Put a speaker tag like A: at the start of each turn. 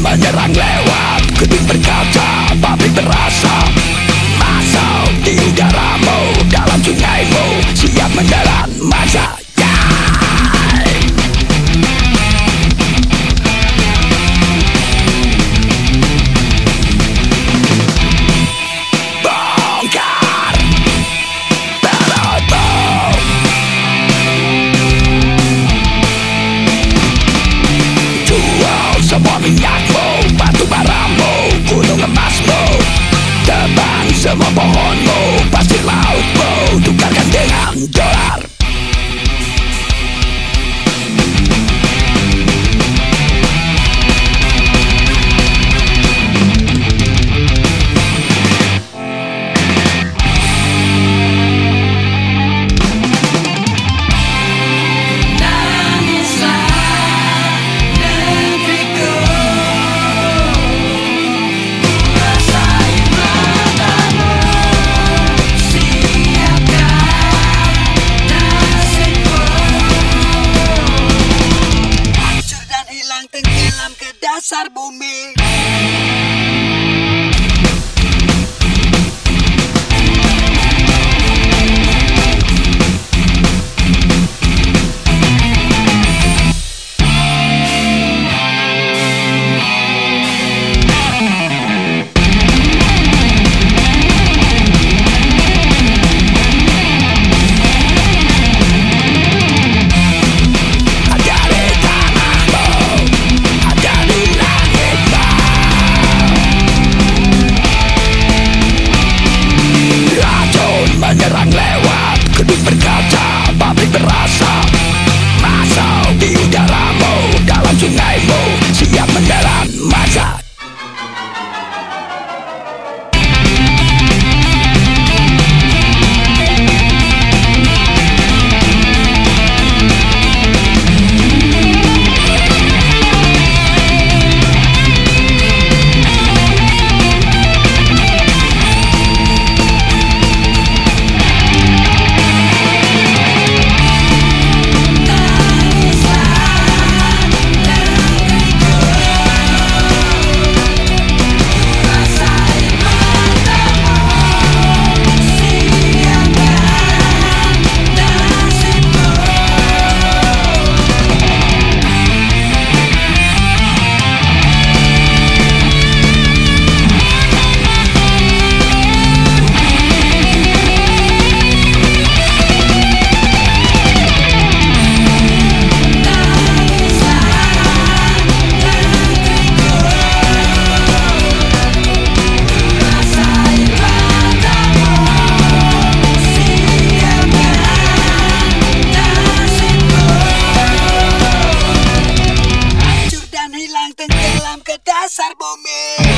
A: Semua Saturday, me. could passar bom.